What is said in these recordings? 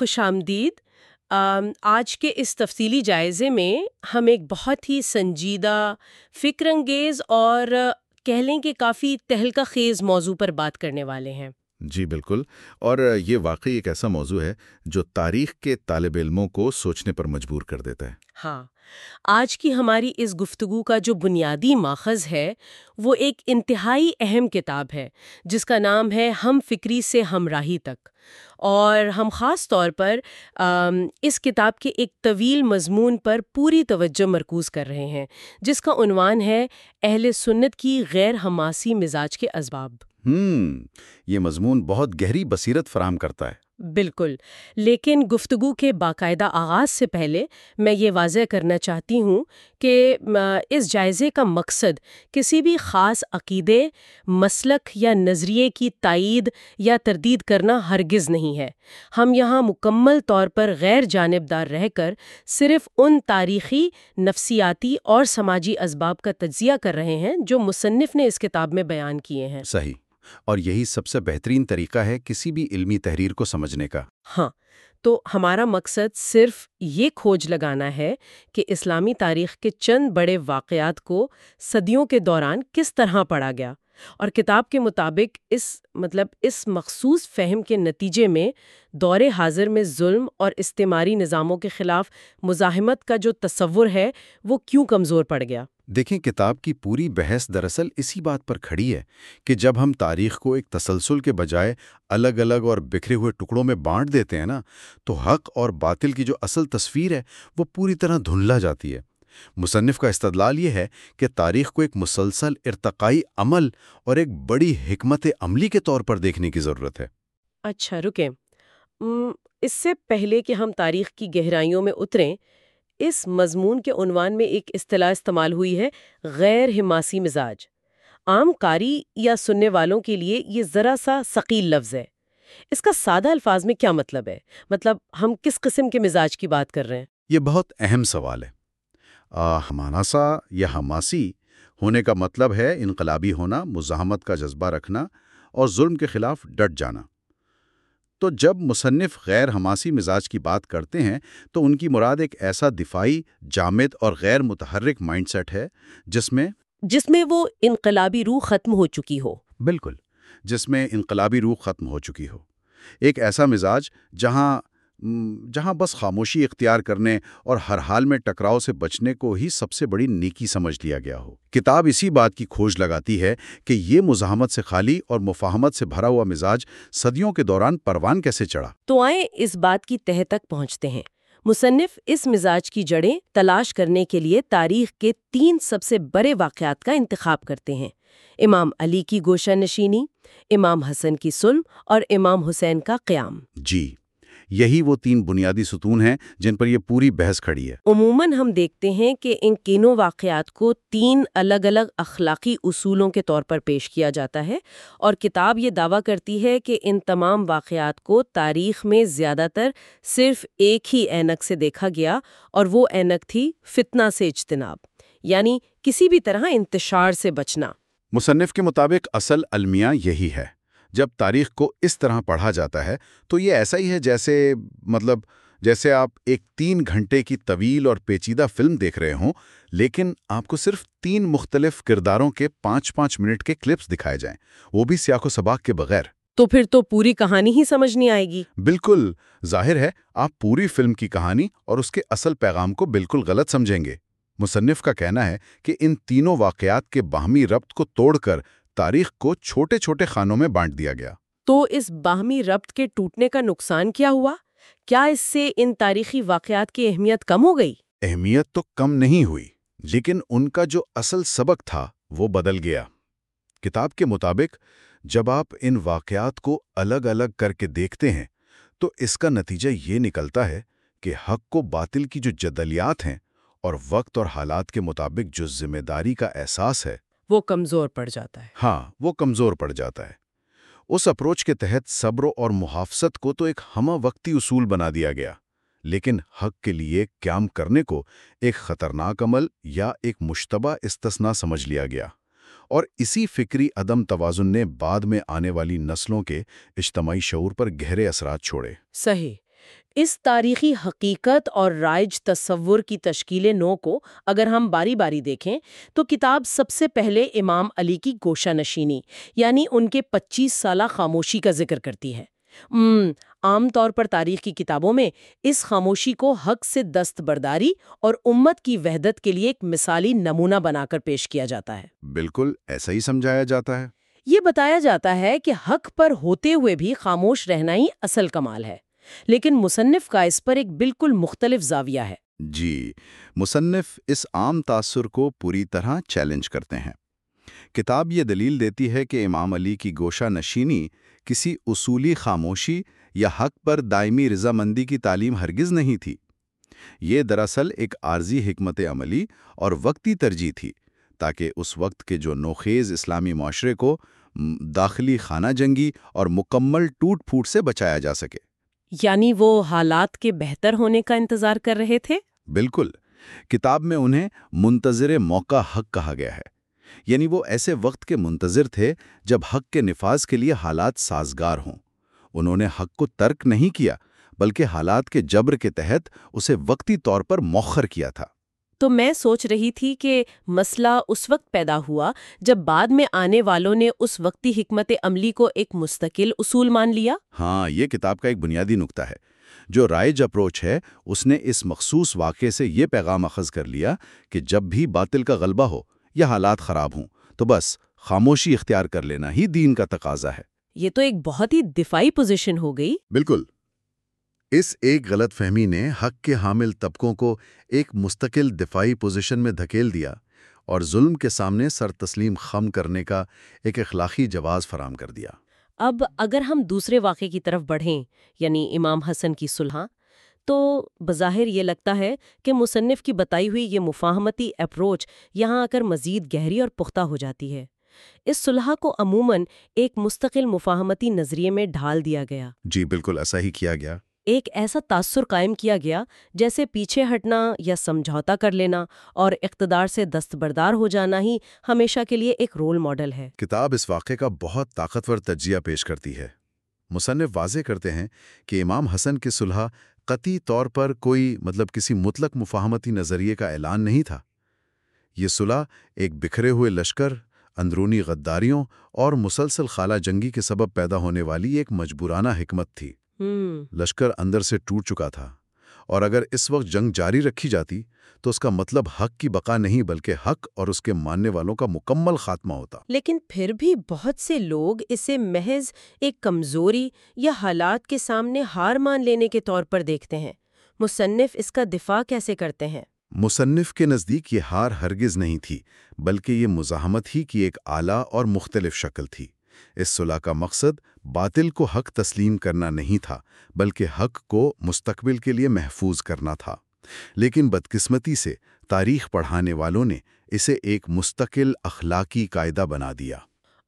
خوش آمدید آج کے اس تفصیلی جائزے میں ہم ایک بہت ہی سنجیدہ فکر انگیز اور کہہ لیں کہ کافی تہلکہ خیز موضوع پر بات کرنے والے ہیں۔ جی بالکل، اور یہ واقعی ایک ایسا موضوع ہے جو تاریخ کے طالب علموں کو سوچنے پر مجبور کر دیتا ہے۔ ہاں آج کی ہماری اس گفتگو کا جو بنیادی ماخذ ہے، وہ ایک انتہائی اہم کتاب ہے، جس کا نام ہے ہم فکری سے ہم راہی تک۔ اور ہم خاص طور پر اس کتاب کے ایک طویل مضمون پر پوری توجہ مرکوز کر رہے ہیں، جس کا عنوان ہے اہل سنت کی غیر حماسی مزاج کے اسباب۔ ہم یہ مضمون بہت گہری بصیرت فراہم کرتا ہے۔ بالکل لیکن گفتگو کے باقاعدہ آغاز سے پہلے میں یہ واضح کرنا چاہتی ہوں کہ اس جائزے کا مقصد کسی بھی خاص عقیدے مسلک یا نظریے کی تائید یا تردید کرنا ہرگز نہیں ہے۔ ہم یہاں مکمل طور پر غیر جانبدار رہ کر صرف ان تاریخی نفسیاتی اور سماجی اسباب کا تجزیہ کر رہے ہیں جو مصنف نے اس کتاب میں بیان کیے ہیں۔ صحیح۔ اور یہی سب سے بہترین طریقہ ہے کسی بھی علمی تحریر کو سمجھنے کا۔ ہاں تو ہمارا مقصد صرف یہ کھوج لگانا ہے کہ اسلامی تاریخ کے چند بڑے واقعات کو صدیوں کے دوران کس طرح پڑھا گیا اور کتاب کے مطابق اس مطلب اس مخصوص فہم کے نتیجے میں دور حاضر میں ظلم اور استعماری نظاموں کے خلاف مزاحمت کا جو تصور ہے وہ کیوں کمزور پڑ گیا۔ دیکھیں کتاب کی پوری بحث دراصل اسی بات پر کھڑی ہے کہ جب ہم تاریخ کو ایک تسلسل کے بجائے الگ الگ اور بکھرے ہوئے ٹکڑوں میں بانٹ دیتے ہیں نا، تو حق اور باطل کی جو اصل تصویر ہے وہ پوری طرح دھندلا جاتی ہے۔ مصنف کا استدلال یہ ہے کہ تاریخ کو ایک مسلسل ارتقائی عمل اور ایک بڑی حکمت عملی کے طور پر دیکھنے کی ضرورت ہے۔ اچھا رکیں۔ اس سے پہلے کہ ہم تاریخ کی گہرائیوں میں اتریں اس مضمون کے عنوان میں ایک اصطلاح استعمال ہوئی ہے، غیر حماسی مزاج۔ عام قاری یا سننے والوں کے لیے یہ ذرا سا ثقیل لفظ ہے۔ اس کا سادہ الفاظ میں کیا مطلب ہے؟ مطلب ہم کس قسم کے مزاج کی بات کر رہے ہیں؟ یہ بہت اہم سوال ہے۔ ہماناسا یا حماسی ہونے کا مطلب ہے انقلابی ہونا، مزاحمت کا جذبہ رکھنا اور ظلم کے خلاف ڈٹ جانا۔ تو جب مصنف غیر حماسی مزاج کی بات کرتے ہیں تو ان کی مراد ایک ایسا دفاعی جامد اور غیر متحرک مائنڈ سیٹ ہے جس میں جس میں وہ انقلابی روح ختم ہو چکی ہو۔ بالکل جس میں انقلابی روح ختم ہو چکی ہو۔ ایک ایسا مزاج جہاں جہاں بس خاموشی اختیار کرنے اور ہر حال میں ٹکراؤ سے بچنے کو ہی سب سے بڑی نیکی سمجھ لیا گیا ہو۔ کتاب اسی بات کی کھوج لگاتی ہے کہ یہ مزاحمت سے خالی اور مفاہمت سے بھرا ہوا مزاج صدیوں کے دوران پروان کیسے چڑھا؟ تو آئیں اس بات کی تہ تک پہنچتے ہیں۔ مصنف اس مزاج کی جڑیں تلاش کرنے کے لیے تاریخ کے تین سب سے بڑے واقعات کا انتخاب کرتے ہیں۔ امام علی کی گوشہ نشینی امام حسن کی سلم اور امام حسین کا قیام۔ جی۔ یہی وہ تین بنیادی ستون ہیں جن پر یہ پوری بحث کھڑی ہے۔ عموماً ہم دیکھتے ہیں کہ ان تینوں واقعات کو تین الگ الگ اخلاقی اصولوں کے طور پر پیش کیا جاتا ہے اور کتاب یہ دعویٰ کرتی ہے کہ ان تمام واقعات کو تاریخ میں زیادہ تر صرف ایک ہی اینک سے دیکھا گیا اور وہ اینک تھی فتنہ سے اجتناب یعنی کسی بھی طرح انتشار سے بچنا۔ مصنف کے مطابق اصل المیہ یہی ہے۔ جب تاریخ کو اس طرح پڑھا جاتا ہے تو یہ ایسا ہی ہے جیسے مطلب جیسے آپ ایک تین گھنٹے کی طویل اور پیچیدہ فلم دیکھ رہے ہوں لیکن آپ کو صرف تین مختلف کرداروں کے پانچ پانچ منٹ کے کلپس دکھائے جائیں۔ وہ بھی سیاق و سباق کے بغیر۔ تو پھر تو پوری کہانی ہی سمجھ نہیں آئے گی۔ بالکل۔ ظاہر ہے آپ پوری فلم کی کہانی اور اس کے اصل پیغام کو بالکل غلط سمجھیں گے۔ مصنف کا کہنا ہے کہ ان تینوں واقعات کے باہمی ربط کو توڑ کر تاریخ کو چھوٹے چھوٹے خانوں میں بانٹ دیا گیا۔ تو اس باہمی ربط کے ٹوٹنے کا نقصان کیا ہوا؟ کیا اس سے ان تاریخی واقعات کی اہمیت کم ہو گئی؟ اہمیت تو کم نہیں ہوئی لیکن ان کا جو اصل سبق تھا وہ بدل گیا۔ کتاب کے مطابق جب آپ ان واقعات کو الگ الگ کر کے دیکھتے ہیں تو اس کا نتیجہ یہ نکلتا ہے کہ حق کو باطل کی جو جدلیات ہیں اور وقت اور حالات کے مطابق جو ذمہ داری کا احساس ہے وہ کمزور پڑ جاتا ہے۔ ہاں وہ کمزور پڑ جاتا ہے۔ اس اپروچ کے تحت صبر اور محافظت کو تو ایک ہمہ وقتی اصول بنا دیا گیا لیکن حق کے لیے قیام کرنے کو ایک خطرناک عمل یا ایک مشتبہ استثنا سمجھ لیا گیا۔ اور اسی فکری عدم توازن نے بعد میں آنے والی نسلوں کے اجتماعی شعور پر گہرے اثرات چھوڑے۔ صحیح۔ اس تاریخی حقیقت اور رائج تصور کی تشکیل نو کو اگر ہم باری باری دیکھیں تو کتاب سب سے پہلے امام علی کی گوشہ نشینی یعنی ان کے پچیس سالہ خاموشی کا ذکر کرتی ہے۔ عام طور پر تاریخ کی کتابوں میں اس خاموشی کو حق سے دست برداری اور امت کی وحدت کے لیے ایک مثالی نمونہ بنا کر پیش کیا جاتا ہے۔ بالکل ایسا ہی سمجھایا جاتا ہے۔ یہ بتایا جاتا ہے کہ حق پر ہوتے ہوئے بھی خاموش رہنا ہی اصل کمال ہے۔ لیکن مصنف کا اس پر ایک بالکل مختلف زاویہ ہے۔ جی مصنف اس عام تاثر کو پوری طرح چیلنج کرتے ہیں۔ کتاب یہ دلیل دیتی ہے کہ امام علی کی گوشہ نشینی کسی اصولی خاموشی یا حق پر دائمی رضامندی کی تعلیم ہرگز نہیں تھی۔ یہ دراصل ایک عارضی حکمت عملی اور وقتی ترجیح تھی تاکہ اس وقت کے جو نوخیز اسلامی معاشرے کو داخلی خانہ جنگی اور مکمل ٹوٹ پھوٹ سے بچایا جا سکے۔ یعنی وہ حالات کے بہتر ہونے کا انتظار کر رہے تھے؟ بالکل۔ کتاب میں انہیں منتظر موقع حق کہا گیا ہے۔ یعنی وہ ایسے وقت کے منتظر تھے جب حق کے نفاذ کے لیے حالات سازگار ہوں۔ انہوں نے حق کو ترک نہیں کیا، بلکہ حالات کے جبر کے تحت اسے وقتی طور پر موخر کیا تھا۔ تو میں سوچ رہی تھی کہ مسئلہ اس وقت پیدا ہوا جب بعد میں آنے والوں نے اس وقتی حکمت عملی کو ایک مستقل اصول مان لیا۔ ہاں یہ کتاب کا ایک بنیادی نقطہ ہے۔ جو رائج اپروچ ہے اس نے اس مخصوص واقعے سے یہ پیغام اخذ کر لیا کہ جب بھی باطل کا غلبہ ہو یا حالات خراب ہوں تو بس خاموشی اختیار کر لینا ہی دین کا تقاضا ہے۔ یہ تو ایک بہت ہی دفاعی پوزیشن ہو گئی۔ بالکل۔ اس ایک غلط فہمی نے حق کے حامل طبقوں کو ایک مستقل دفاعی پوزیشن میں دھکیل دیا اور ظلم کے سامنے سر تسلیم خم کرنے کا ایک اخلاقی جواز فراہم کر دیا۔ اب اگر ہم دوسرے واقعے کی طرف بڑھیں یعنی امام حسن کی صلح تو بظاہر یہ لگتا ہے کہ مصنف کی بتائی ہوئی یہ مفاہمتی اپروچ یہاں آ کر مزید گہری اور پختہ ہو جاتی ہے۔ اس صلح کو عموماً ایک مستقل مفاہمتی نظریے میں ڈھال دیا گیا۔ جی بالکل ایسا ہی کیا گیا۔ ایک ایسا تاثر قائم کیا گیا جیسے پیچھے ہٹنا یا سمجھوتا کر لینا اور اقتدار سے دستبردار ہو جانا ہی ہمیشہ کے لیے ایک رول ماڈل ہے۔ کتاب اس واقعے کا بہت طاقتور تجزیہ پیش کرتی ہے۔ مصنف واضح کرتے ہیں کہ امام حسن کی صلح قطعی طور پر کوئی مطلب کسی مطلق مفاہمتی نظریے کا اعلان نہیں تھا۔ یہ صلح ایک بکھرے ہوئے لشکر، اندرونی غداریوں اور مسلسل خالہ جنگی کے سبب پیدا ہونے والی ایک مجبورانہ حکمت تھی۔ لشکر اندر سے ٹوٹ چکا تھا۔ اور اگر اس وقت جنگ جاری رکھی جاتی تو اس کا مطلب حق کی بقا نہیں بلکہ حق اور اس کے ماننے والوں کا مکمل خاتمہ ہوتا۔ لیکن پھر بھی بہت سے لوگ اسے محض ایک کمزوری یا حالات کے سامنے ہار مان لینے کے طور پر دیکھتے ہیں۔ مصنف اس کا دفاع کیسے کرتے ہیں؟ مصنف کے نزدیک یہ ہار ہرگز نہیں تھی بلکہ یہ مزاحمت ہی کی ایک اعلیٰ اور مختلف شکل تھی۔ اس صلاح کا مقصد باطل کو حق تسلیم کرنا نہیں تھا، بلکہ حق کو مستقبل کے لیے محفوظ کرنا تھا۔ لیکن بدقسمتی سے تاریخ پڑھانے والوں نے اسے ایک مستقل اخلاقی قاعدہ بنا دیا۔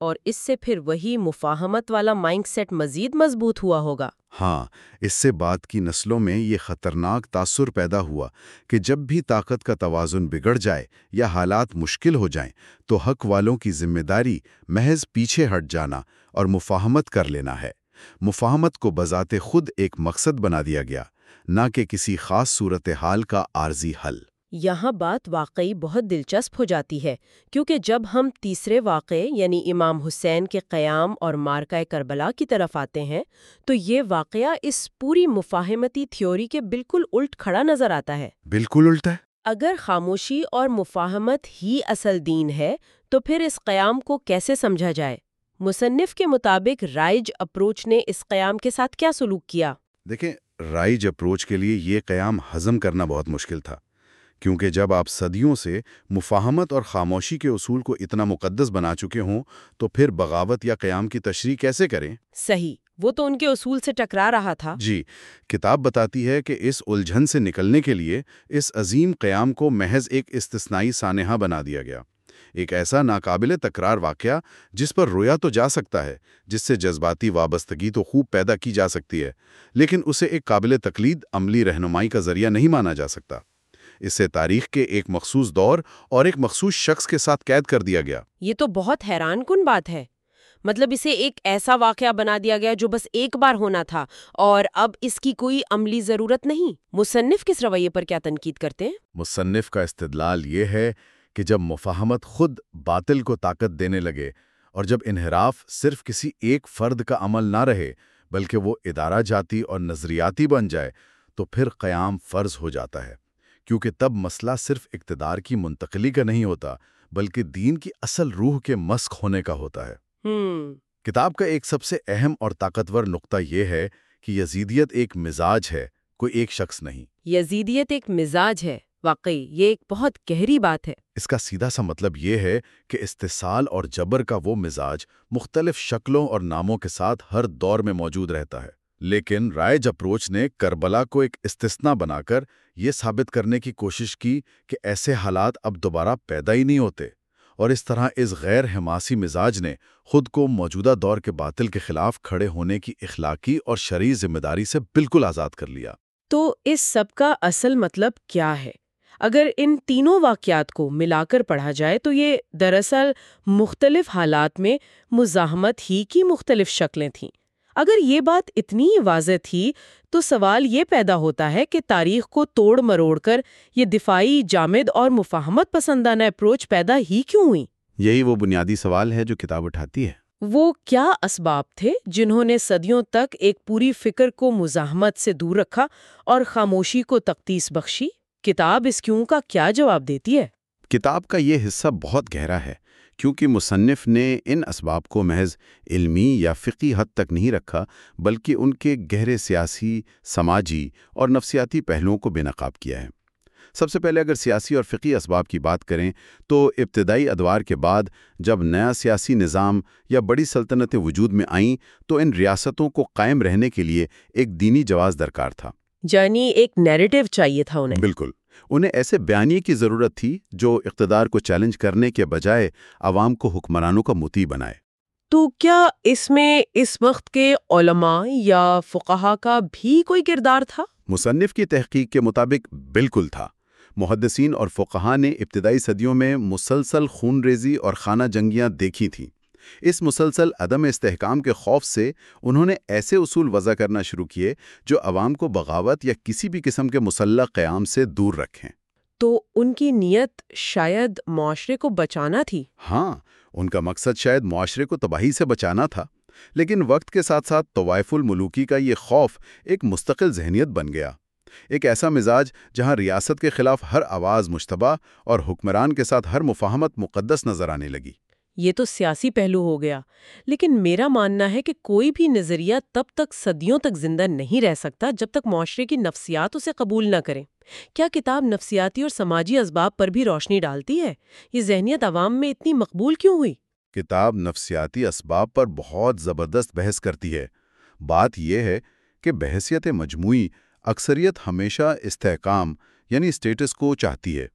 اور اس سے پھر وہی مفاہمت والا مائنڈ سیٹ مزید مضبوط ہوا ہوگا۔ ہاں اس سے بعد کی نسلوں میں یہ خطرناک تاثر پیدا ہوا کہ جب بھی طاقت کا توازن بگڑ جائے یا حالات مشکل ہو جائیں، تو حق والوں کی ذمہ داری محض پیچھے ہٹ جانا اور مفاہمت کر لینا ہے۔ مفاہمت کو بذات خود ایک مقصد بنا دیا گیا، نہ کہ کسی خاص صورتحال کا عارضی حل۔ یہاں بات واقعی بہت دلچسپ ہو جاتی ہے کیونکہ جب ہم تیسرے واقعے یعنی امام حسین کے قیام اور مارکہ کربلا کی طرف آتے ہیں تو یہ واقعہ اس پوری مفاہمتی تھیوری کے بالکل الٹ کھڑا نظر آتا ہے۔ بالکل الٹا ہے؟ اگر خاموشی اور مفاہمت ہی اصل دین ہے تو پھر اس قیام کو کیسے سمجھا جائے؟ مصنف کے مطابق رائج اپروچ نے اس قیام کے ساتھ کیا سلوک کیا؟ دیکھیں رائج اپروچ کے لیے یہ قیام ہضم کرنا بہت مشکل تھا۔ کیونکہ جب آپ صدیوں سے مفاہمت اور خاموشی کے اصول کو اتنا مقدس بنا چکے ہوں تو پھر بغاوت یا قیام کی تشریح کیسے کریں؟ صحیح وہ تو ان کے اصول سے ٹکرا رہا تھا۔ جی کتاب بتاتی ہے کہ اس الجھن سے نکلنے کے لیے اس عظیم قیام کو محض ایک استثنائی سانحہ بنا دیا گیا۔ ایک ایسا ناقابل تکرار واقعہ جس پر رویا تو جا سکتا ہے جس سے جذباتی وابستگی تو خوب پیدا کی جا سکتی ہے لیکن اسے ایک قابل تقلید عملی رہنمائی کا ذریعہ نہیں مانا جا سکتا۔ اس سے تاریخ کے ایک مخصوص دور اور ایک مخصوص شخص کے ساتھ قید کر دیا گیا۔ یہ تو بہت حیران کن بات ہے۔ مطلب اسے ایک ایسا واقعہ بنا دیا گیا جو بس ایک بار ہونا تھا۔ اور اب اس کی کوئی عملی ضرورت نہیں۔ مصنف کس رویے پر کیا تنقید کرتے ہیں؟ مصنف کا استدلال یہ ہے کہ جب مفاہمت خود باطل کو طاقت دینے لگے اور جب انحراف صرف کسی ایک فرد کا عمل نہ رہے بلکہ وہ ادارہ جاتی اور نظریاتی بن جائے تو پھر قیام فرض ہو جاتا ہے۔ کیونکہ تب مسئلہ صرف اقتدار کی منتقلی کا نہیں ہوتا بلکہ دین کی اصل روح کے مسک ہونے کا ہوتا ہے۔ کتاب کا ایک سب سے اہم اور طاقتور نقطہ یہ ہے کہ یزیدیت ایک مزاج ہے کوئی ایک شخص نہیں۔ یزیدیت ایک مزاج ہے واقعی یہ ایک بہت گہری بات ہے۔ اس کا سیدھا سا مطلب یہ ہے کہ استحصال اور جبر کا وہ مزاج مختلف شکلوں اور ناموں کے ساتھ ہر دور میں موجود رہتا ہے۔ لیکن رائج اپروچ نے کربلا کو ایک استثنا بنا کر یہ ثابت کرنے کی کوشش کی کہ ایسے حالات اب دوبارہ پیدا ہی نہیں ہوتے اور اس طرح اس غیر حماسی مزاج نے خود کو موجودہ دور کے باطل کے خلاف کھڑے ہونے کی اخلاقی اور شرعی ذمہ داری سے بالکل آزاد کر لیا۔ تو اس سب کا اصل مطلب کیا ہے؟ اگر ان تینوں واقعات کو ملا کر پڑھا جائے تو یہ دراصل مختلف حالات میں مزاحمت ہی کی مختلف شکلیں تھیں۔ اگر یہ بات اتنی واضح تھی تو سوال یہ پیدا ہوتا ہے کہ تاریخ کو توڑ مروڑ کر یہ دفاعی جامد اور مفاہمت پسندانہ اپروچ پیدا ہی کیوں ہوئی؟ یہی وہ بنیادی سوال ہے جو کتاب اٹھاتی ہے۔ وہ کیا اسباب تھے جنہوں نے صدیوں تک ایک پوری فکر کو مزاحمت سے دور رکھا اور خاموشی کو تختیس بخشی؟ کتاب اس کیوں کا کیا جواب دیتی ہے؟ کتاب کا یہ حصہ بہت گہرا ہے۔ کیونکہ مصنف نے ان اسباب کو محض علمی یا فقی حد تک نہیں رکھا بلکہ ان کے گہرے سیاسی سماجی اور نفسیاتی پہلوؤں کو بے نقاب کیا ہے۔ سب سے پہلے اگر سیاسی اور فقی اسباب کی بات کریں تو ابتدائی ادوار کے بعد جب نیا سیاسی نظام یا بڑی سلطنتیں وجود میں آئیں تو ان ریاستوں کو قائم رہنے کے لیے ایک دینی جواز درکار تھا۔ یعنی ایک نیریٹو چاہیے تھا انہیں۔ بالکل۔ انہیں ایسے بیانیے کی ضرورت تھی جو اقتدار کو چیلنج کرنے کے بجائے عوام کو حکمرانوں کا متی بنائے۔ تو کیا اس میں اس وقت کے علماء یا فقہا کا بھی کوئی کردار تھا؟ مصنف کی تحقیق کے مطابق بالکل تھا۔ محدثین اور فقہا نے ابتدائی صدیوں میں مسلسل خون ریزی اور خانہ جنگیاں دیکھی تھیں۔ اس مسلسل عدم استحکام کے خوف سے انہوں نے ایسے اصول وضع کرنا شروع کیے جو عوام کو بغاوت یا کسی بھی قسم کے مسلح قیام سے دور رکھیں۔ تو ان کی نیت شاید معاشرے کو بچانا تھی؟ ہاں ان کا مقصد شاید معاشرے کو تباہی سے بچانا تھا لیکن وقت کے ساتھ ساتھ طوائف الملوکی کا یہ خوف ایک مستقل ذہنیت بن گیا۔ ایک ایسا مزاج جہاں ریاست کے خلاف ہر آواز مشتبہ اور حکمران کے ساتھ ہر مفاہمت مقدس نظر آنے لگی۔ یہ تو سیاسی پہلو ہو گیا، لیکن میرا ماننا ہے کہ کوئی بھی نظریہ تب تک صدیوں تک زندہ نہیں رہ سکتا جب تک معاشرے کی نفسیات اسے قبول نہ کریں۔ کیا کتاب نفسیاتی اور سماجی اسباب پر بھی روشنی ڈالتی ہے؟ یہ ذہنیت عوام میں اتنی مقبول کیوں ہوئی؟ کتاب نفسیاتی اسباب پر بہت زبردست بحث کرتی ہے۔ بات یہ ہے کہ بحثیت مجموعی اکثریت ہمیشہ استحکام یعنی اسٹیٹس کو چاہتی ہے۔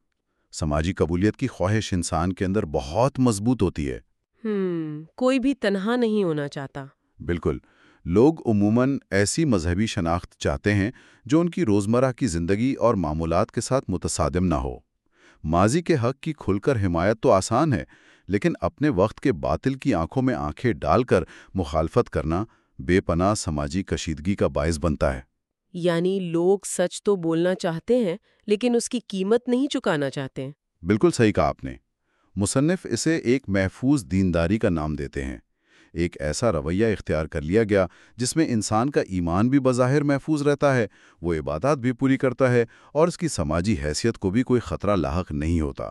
سماجی قبولیت کی خواہش انسان کے اندر بہت مضبوط ہوتی ہے۔ ہم کوئی بھی تنہا نہیں ہونا چاہتا۔ بالکل۔ لوگ عموماً ایسی مذہبی شناخت چاہتے ہیں جو ان کی روزمرہ کی زندگی اور معمولات کے ساتھ متصادم نہ ہو۔ ماضی کے حق کی کھل کر حمایت تو آسان ہے لیکن اپنے وقت کے باطل کی آنکھوں میں آنکھیں ڈال کر مخالفت کرنا بے پناہ سماجی کشیدگی کا باعث بنتا ہے۔ یعنی لوگ سچ تو بولنا چاہتے ہیں لیکن اس کی قیمت نہیں چکانا چاہتے بالکل صحیح کہا آپ نے۔ مصنف اسے ایک محفوظ دینداری کا نام دیتے ہیں۔ ایک ایسا رویہ اختیار کر لیا گیا جس میں انسان کا ایمان بھی بظاہر محفوظ رہتا ہے وہ عبادات بھی پوری کرتا ہے اور اس کی سماجی حیثیت کو بھی کوئی خطرہ لاحق نہیں ہوتا۔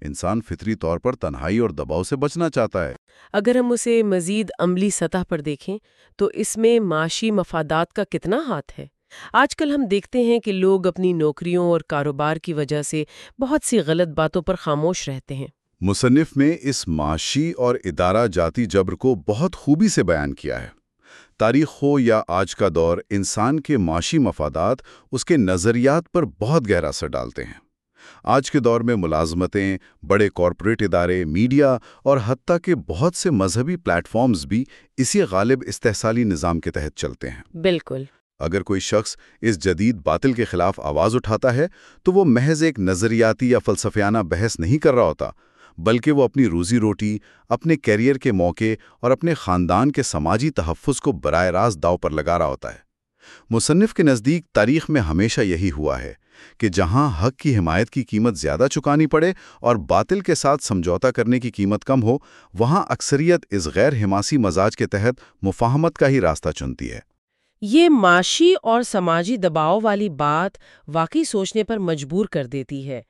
انسان فطری طور پر تنہائی اور دباؤ سے بچنا چاہتا ہے۔ اگر ہم اسے مزید عملی سطح پر دیکھیں تو اس میں معاشی مفادات کا کتنا ہاتھ ہے؟ آج کل ہم دیکھتے ہیں کہ لوگ اپنی نوکریوں اور کاروبار کی وجہ سے بہت سی غلط باتوں پر خاموش رہتے ہیں۔ مصنف میں اس معاشی اور ادارہ جاتی جبر کو بہت خوبی سے بیان کیا ہے۔ تاریخ ہو یا آج کا دور انسان کے معاشی مفادات اس کے نظریات پر بہت گہرا اثر ڈالتے ہیں۔ آج کے دور میں ملازمتیں بڑے کارپوریٹ ادارے میڈیا اور حتیٰ کہ بہت سے مذہبی پلیٹ فارمز بھی اسی غالب استحصالی نظام کے تحت چلتے ہیں۔ بالکل۔ اگر کوئی شخص اس جدید باطل کے خلاف آواز اٹھاتا ہے، تو وہ محض ایک نظریاتی یا فلسفیانہ بحث نہیں کر رہا ہوتا، بلکہ وہ اپنی روزی روٹی، اپنے کیریئر کے موقع اور اپنے خاندان کے سماجی تحفظ کو براہ راست داؤ پر لگا رہا ہوتا ہے۔ مصنف کے نزدیک تاریخ میں ہمیشہ یہی ہوا ہے کہ جہاں حق کی حمایت کی قیمت زیادہ چکانی پڑے اور باطل کے ساتھ سمجھوتا کرنے کی قیمت کم ہو، وہاں اکثریت اس غیر حماسی مزاج کے تحت مفاہمت کا ہی راستہ چنتی ہے۔ یہ معاشی اور سماجی دباؤ والی بات واقعی سوچنے پر مجبور کر دیتی ہے۔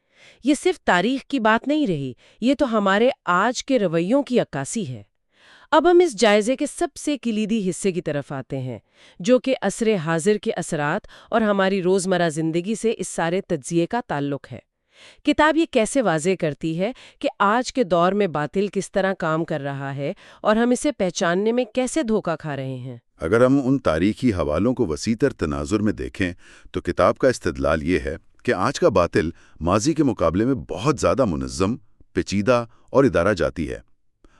یہ صرف تاریخ کی بات نہیں رہی، یہ تو ہمارے آج کے رویوں کی عکاسی ہے۔ اب ہم اس جائزے کے سب سے کلیدی حصے کی طرف آتے ہیں، جو کہ عصر حاضر کے اثرات اور ہماری روزمرہ زندگی سے اس سارے تجزیے کا تعلق ہے۔ کتاب یہ کیسے واضح کرتی ہے کہ آج کے دور میں باطل کس طرح کام کر رہا ہے اور ہم اسے پہچاننے میں کیسے دھوکہ کھا رہے ہیں؟ اگر ہم ان تاریخی حوالوں کو وسیع تر تناظر میں دیکھیں تو کتاب کا استدلال یہ ہے کہ آج کا باطل ماضی کے مقابلے میں بہت زیادہ منظم پیچیدہ اور ادارہ جاتی ہے۔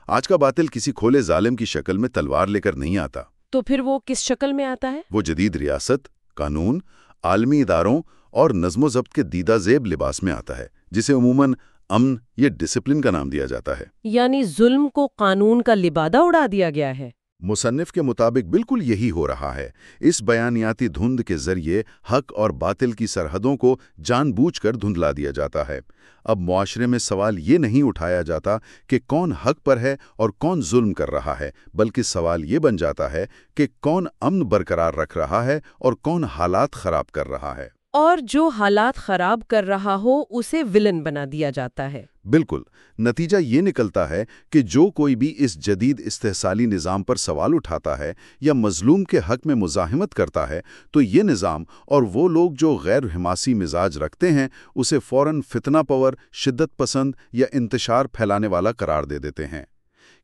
آج کا باطل کسی کھولے ظالم کی شکل میں تلوار لے کر نہیں آتا۔ تو پھر وہ کس شکل میں آتا ہے؟ وہ جدید ریاست قانون عالمی اداروں اور نظم و ضبط کے دیدہ زیب لباس میں آتا ہے جسے عموماً امن یا ڈسپلن کا نام دیا جاتا ہے۔ یعنی ظلم کو قانون کا لبادہ اڑا دیا گیا ہے۔ مصنف کے مطابق بالکل یہی ہو رہا ہے۔ اس بیانیاتی دھند کے ذریعے حق اور باطل کی سرحدوں کو جان بوجھ کر دھندلا دیا جاتا ہے۔ اب معاشرے میں سوال یہ نہیں اٹھایا جاتا کہ کون حق پر ہے اور کون ظلم کر رہا ہے بلکہ سوال یہ بن جاتا ہے کہ کون امن برقرار رکھ رہا ہے اور کون حالات خراب کر رہا ہے۔ اور جو حالات خراب کر رہا ہو، اسے ولن بنا دیا جاتا ہے۔ بالکل۔ نتیجہ یہ نکلتا ہے کہ جو کوئی بھی اس جدید استحصالی نظام پر سوال اٹھاتا ہے یا مظلوم کے حق میں مزاحمت کرتا ہے، تو یہ نظام اور وہ لوگ جو غیر حماسی مزاج رکھتے ہیں، اسے فوراً فتنہ پور، شدت پسند یا انتشار پھیلانے والا قرار دے دیتے ہیں۔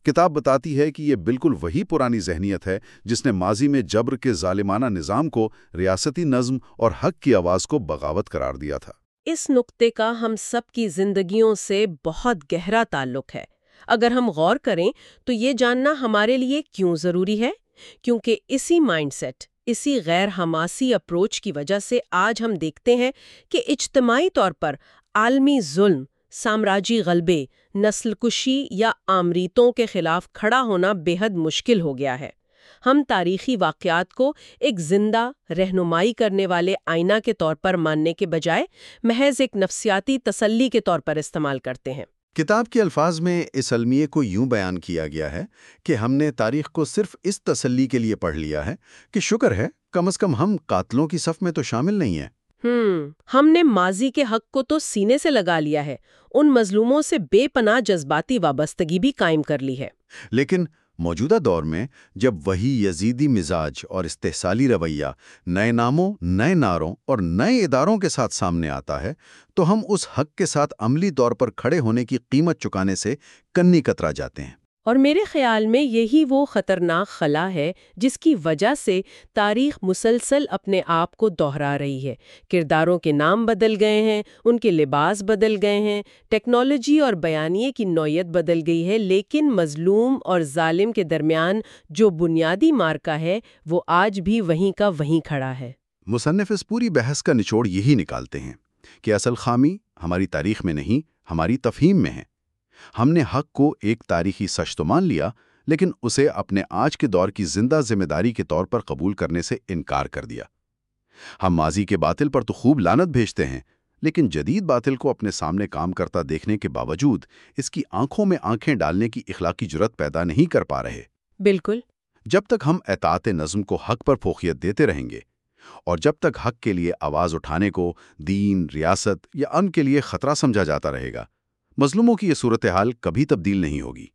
کتاب بتاتی ہے کہ یہ بالکل وہی پرانی ذہنیت ہے جس نے ماضی میں جبر کے ظالمانہ نظام کو، ریاستی نظم اور حق کی آواز کو بغاوت قرار دیا تھا۔ اس نقطے کا ہم سب کی زندگیوں سے بہت گہرا تعلق ہے۔ اگر ہم غور کریں تو یہ جاننا ہمارے لیے کیوں ضروری ہے؟ کیونکہ اسی مائنڈ سیٹ، اسی غیر حماسی اپروچ کی وجہ سے آج ہم دیکھتے ہیں کہ اجتماعی طور پر عالمی ظلم، سامراجی غلبے نسل کشی یا آمریتوں کے خلاف کھڑا ہونا بے حد مشکل ہو گیا ہے۔ ہم تاریخی واقعات کو ایک زندہ رہنمائی کرنے والے آئینہ کے طور پر ماننے کے بجائے محض ایک نفسیاتی تسلی کے طور پر استعمال کرتے ہیں۔ کتاب کے الفاظ میں اس المیے کو یوں بیان کیا گیا ہے کہ ہم نے تاریخ کو صرف اس تسلی کے لیے پڑھ لیا ہے کہ شکر ہے، کم از کم ہم قاتلوں کی صف میں تو شامل نہیں ہیں۔ ہم ہم نے ماضی کے حق کو تو سینے سے لگا لیا ہے، ان مظلوموں سے بے پناہ جذباتی وابستگی بھی قائم کر لی ہے۔ لیکن موجودہ دور میں جب وہی یزیدی مزاج اور استحصالی رویہ نئے ناموں، نئے نعروں اور نئے اداروں کے ساتھ سامنے آتا ہے، تو ہم اس حق کے ساتھ عملی طور پر کھڑے ہونے کی قیمت چکانے سے کنی کترا جاتے ہیں۔ اور میرے خیال میں یہی وہ خطرناک خلا ہے جس کی وجہ سے تاریخ مسلسل اپنے آپ کو دوہرا رہی ہے۔ کرداروں کے نام بدل گئے ہیں، ان کے لباس بدل گئے ہیں، ٹیکنالوجی اور بیانیے کی نوعیت بدل گئی ہے، لیکن مظلوم اور ظالم کے درمیان جو بنیادی مارکا ہے، وہ آج بھی وہیں کا وہیں کھڑا ہے۔ مصنف اس پوری بحث کا نچوڑ یہی نکالتے ہیں کہ اصل خامی ہماری تاریخ میں نہیں، ہماری تفہیم میں ہے۔ ہم نے حق کو ایک تاریخی سچ تو مان لیا لیکن اسے اپنے آج کے دور کی زندہ ذمہ داری کے طور پر قبول کرنے سے انکار کر دیا۔ ہم ماضی کے باطل پر تو خوب لانت بھیجتے ہیں لیکن جدید باطل کو اپنے سامنے کام کرتا دیکھنے کے باوجود اس کی آنکھوں میں آنکھیں ڈالنے کی اخلاقی جرت پیدا نہیں کر پا رہے۔ بالکل۔ جب تک ہم اطاعت نظم کو حق پر فوقیت دیتے رہیں گے اور جب تک حق کے لیے آواز اٹھانے کو دین ریاست یا ان کے لیے خطرہ سمجھا جاتا رہے گا مظلوموں کی یہ صورتحال کبھی تبدیل نہیں ہوگی۔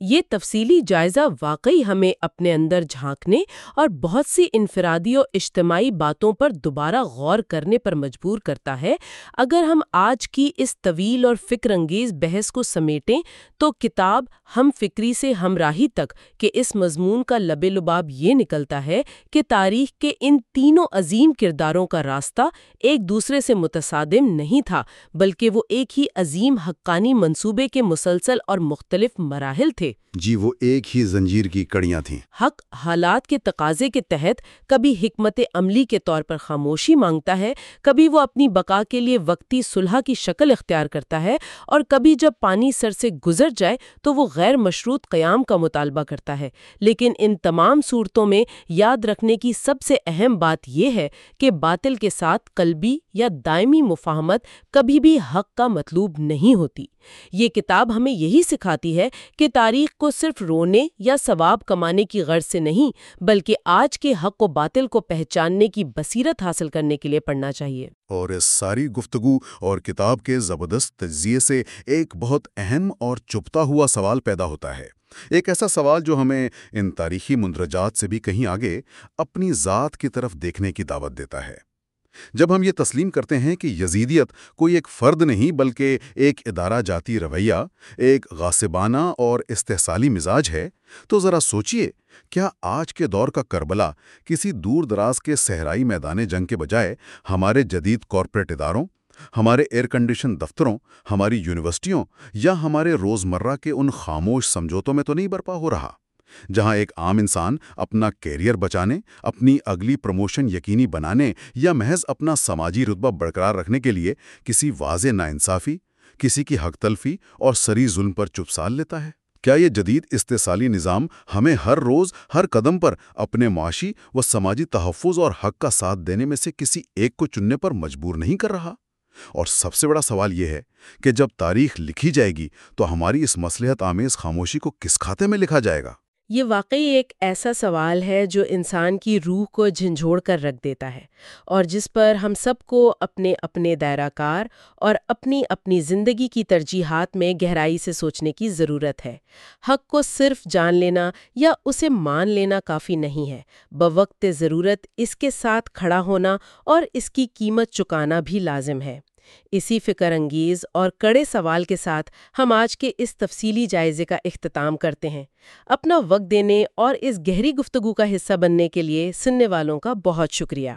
یہ تفصیلی جائزہ واقعی ہمیں اپنے اندر جھانکنے اور بہت سی انفرادی و اجتماعی باتوں پر دوبارہ غور کرنے پر مجبور کرتا ہے۔ اگر ہم آج کی اس طویل اور فکر انگیز بحث کو سمیٹیں تو کتاب ہم فکری سے ہمراہی تک کہ اس مضمون کا لب لباب یہ نکلتا ہے کہ تاریخ کے ان تینوں عظیم کرداروں کا راستہ ایک دوسرے سے متصادم نہیں تھا، بلکہ وہ ایک ہی عظیم حقانی منصوبے کے مسلسل اور مختلف مراحل تھے۔ تھے۔ جی وہ ایک ہی زنجیر کی کڑیاں تھیں۔ حق حالات کے تقاضے کے تحت کبھی حکمت عملی کے طور پر خاموشی مانگتا ہے کبھی وہ اپنی بقا کے لیے وقتی صلح کی شکل اختیار کرتا ہے اور کبھی جب پانی سر سے گزر جائے تو وہ غیر مشروط قیام کا مطالبہ کرتا ہے۔ لیکن ان تمام صورتوں میں یاد رکھنے کی سب سے اہم بات یہ ہے کہ باطل کے ساتھ قلبی یا دائمی مفاہمت کبھی بھی حق کا مطلوب نہیں ہوتی۔ یہ کتاب ہمیں یہی سکھاتی ہے کہ تاریخ کو صرف رونے یا ثواب کمانے کی غرض سے نہیں، بلکہ آج کے حق و باطل کو پہچاننے کی بصیرت حاصل کرنے کے لیے پڑھنا چاہیے۔ اور اس ساری گفتگو اور کتاب کے زبردست تجزیے سے ایک بہت اہم اور چپتا ہوا سوال پیدا ہوتا ہے۔ ایک ایسا سوال جو ہمیں ان تاریخی مندرجات سے بھی کہیں آگے اپنی ذات کی طرف دیکھنے کی دعوت دیتا ہے۔ جب ہم یہ تسلیم کرتے ہیں کہ یزیدیت کوئی ایک فرد نہیں بلکہ ایک ادارہ جاتی رویہ، ایک غاسبانہ اور استحصالی مزاج ہے، تو ذرا سوچئے، کیا آج کے دور کا کربلا کسی دور دراز کے صحرائی میدان جنگ کے بجائے ہمارے جدید کارپوریٹ اداروں، ہمارے ایئر کنڈیشن دفتروں، ہماری یونیورسٹیوں یا ہمارے روزمرہ کے ان خاموش سمجھوتوں میں تو نہیں برپا ہو رہا؟ جہاں ایک عام انسان اپنا کیریئر بچانے، اپنی اگلی پروموشن یقینی بنانے یا محض اپنا سماجی رتبہ برقرار رکھنے کے لیے کسی واضح ناانصافی، کسی کی حق تلفی اور سری ظلم پر چپ سال لیتا ہے۔ کیا یہ جدید استحصالی نظام ہمیں ہر روز، ہر قدم پر اپنے معاشی و سماجی تحفظ اور حق کا ساتھ دینے میں سے کسی ایک کو چننے پر مجبور نہیں کر رہا؟ اور سب سے بڑا سوال یہ ہے کہ جب تاریخ لکھی جائے گی تو ہماری اس مسلحت آمیز خاموشی کو کس کھاتے میں لکھا جائے گا؟ یہ واقعی ایک ایسا سوال ہے جو انسان کی روح کو جھنجھوڑ کر رکھ دیتا ہے اور جس پر ہم سب کو اپنے اپنے دائرہ کار اور اپنی اپنی زندگی کی ترجیحات میں گہرائی سے سوچنے کی ضرورت ہے۔ حق کو صرف جان لینا یا اسے مان لینا کافی نہیں ہے۔ بوقت ضرورت اس کے ساتھ کھڑا ہونا اور اس کی قیمت چکانا بھی لازم ہے۔ اسی فکر انگیز اور کڑے سوال کے ساتھ ہم آج کے اس تفصیلی جائزے کا اختتام کرتے ہیں۔ اپنا وقت دینے اور اس گہری گفتگو کا حصہ بننے کے لیے سننے والوں کا بہت شکریہ۔